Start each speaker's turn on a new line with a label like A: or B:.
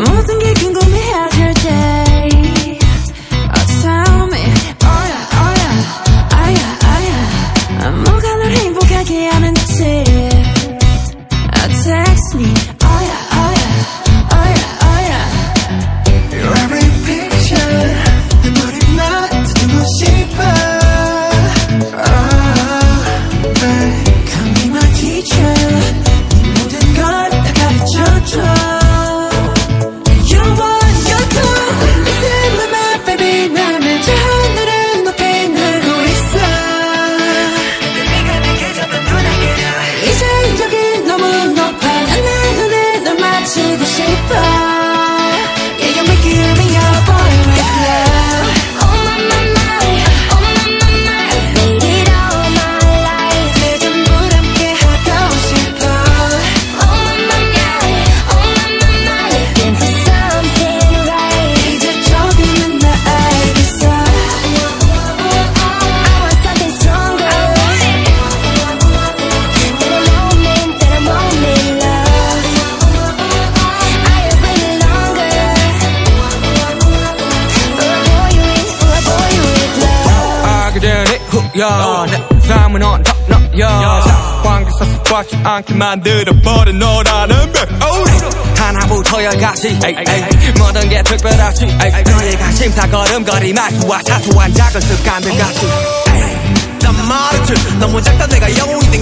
A: I
B: don't think thinking can go 야, 내 삶은 언덕너 야, 사방에서 습박지 않게 만들어버린 너라는 백오리 하나부터 열까지. 모든 게 특별하지. 너희가 심사 걸음걸이 말투와 사소한 작은 습관들 같이. 난 말했지. 너무 작다. 내가 영웅이 된